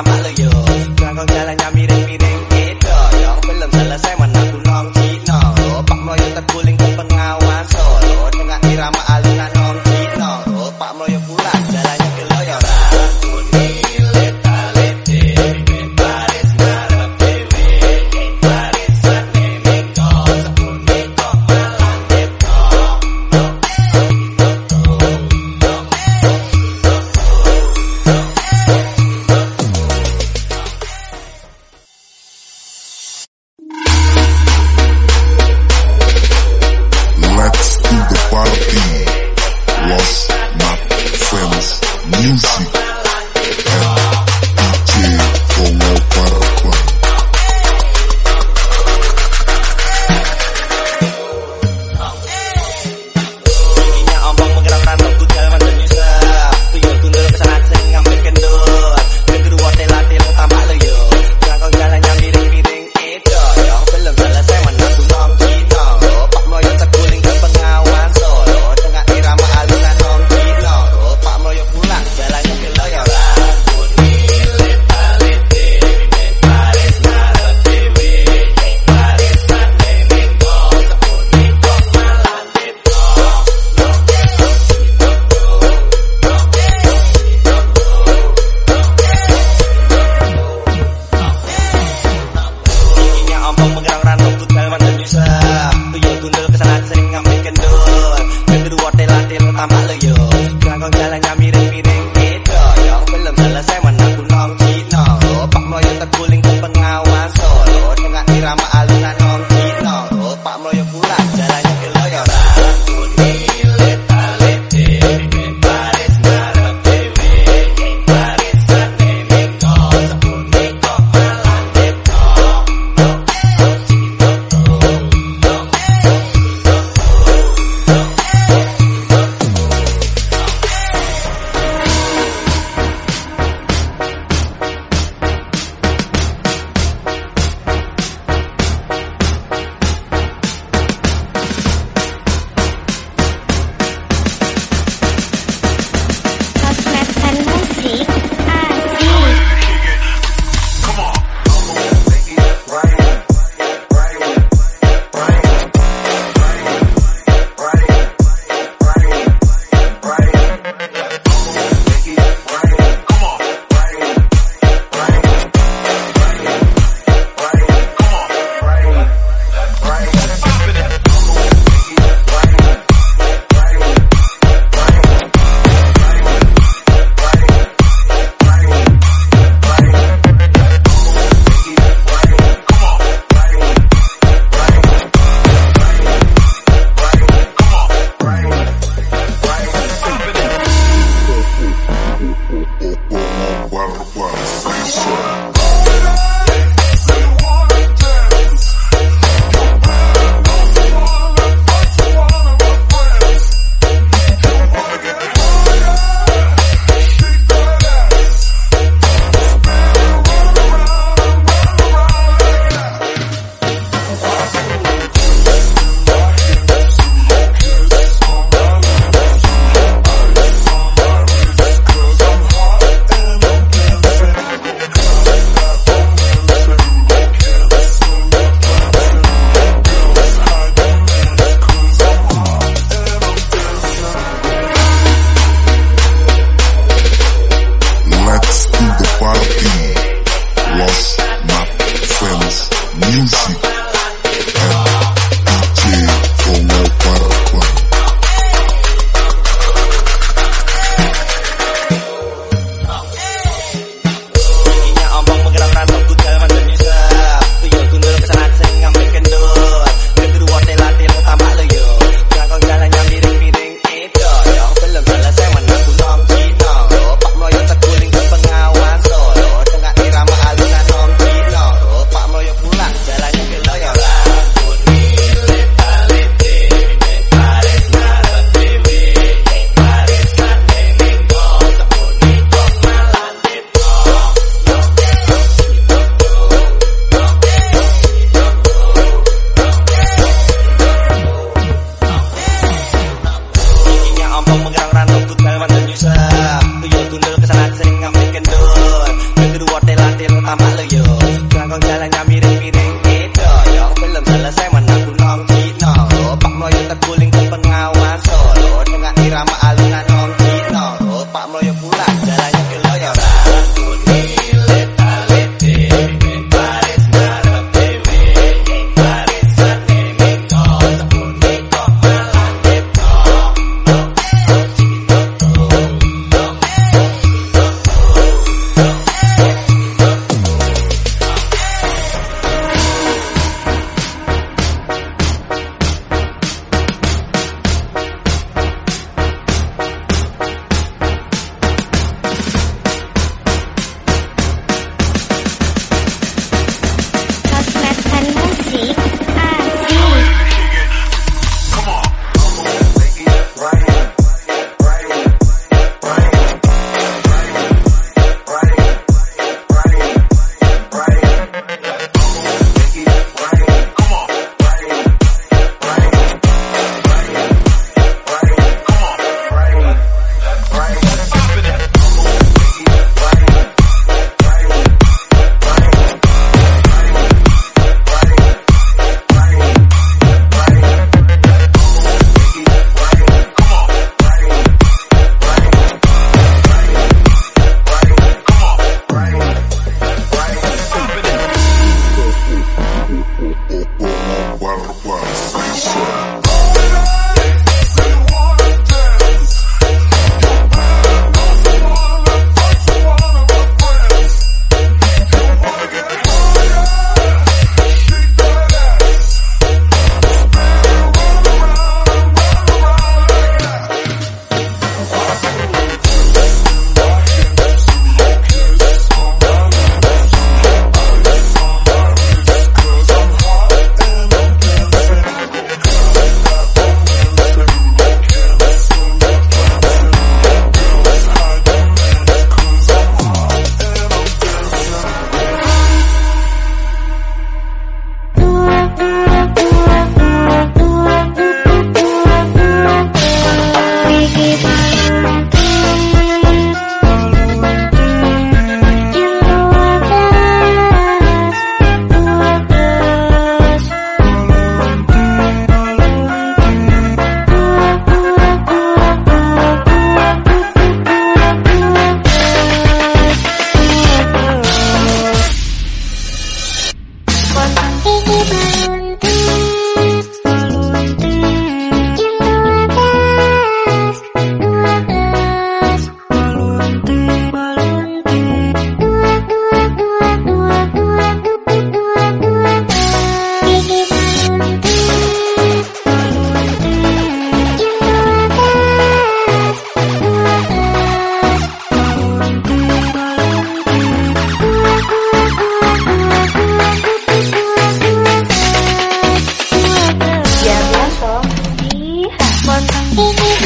mamak lo yo Sekarang kau jalannya miring-miring music. 再来一个老鸟蛋。Boom, boom.